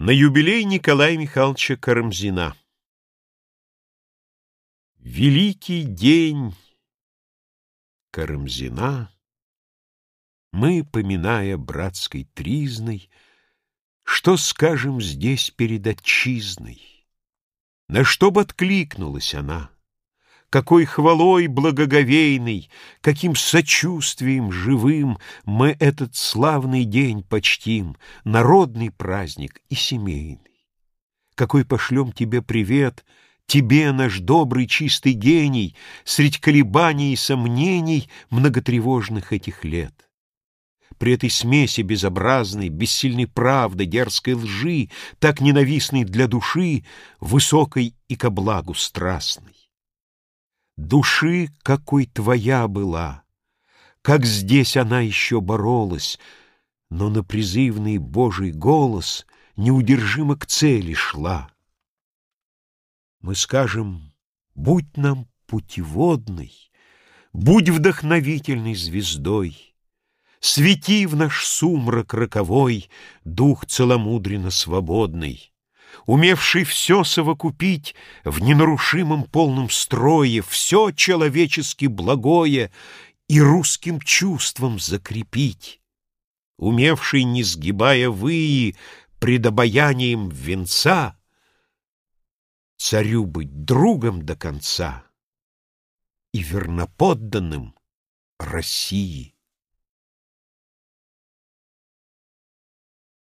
На юбилей Николая Михайловича Карамзина Великий день Карамзина Мы, поминая братской тризной, Что скажем здесь перед отчизной? На что б откликнулась она? Какой хвалой благоговейной, каким сочувствием живым мы этот славный день почтим, народный праздник и семейный. Какой пошлем тебе привет, тебе, наш добрый чистый гений, средь колебаний и сомнений многотревожных этих лет. При этой смеси безобразной, бессильной правды, дерзкой лжи, так ненавистной для души, высокой и ко благу страстной души, какой твоя была, как здесь она еще боролась, но на призывный Божий голос неудержимо к цели шла. Мы скажем, будь нам путеводной, будь вдохновительной звездой, свети в наш сумрак роковой дух целомудренно свободный умевший все совокупить в ненарушимом полном строе, все человечески благое и русским чувством закрепить, умевший, не сгибая выи, пред обаянием венца, царю быть другом до конца и верноподданным России.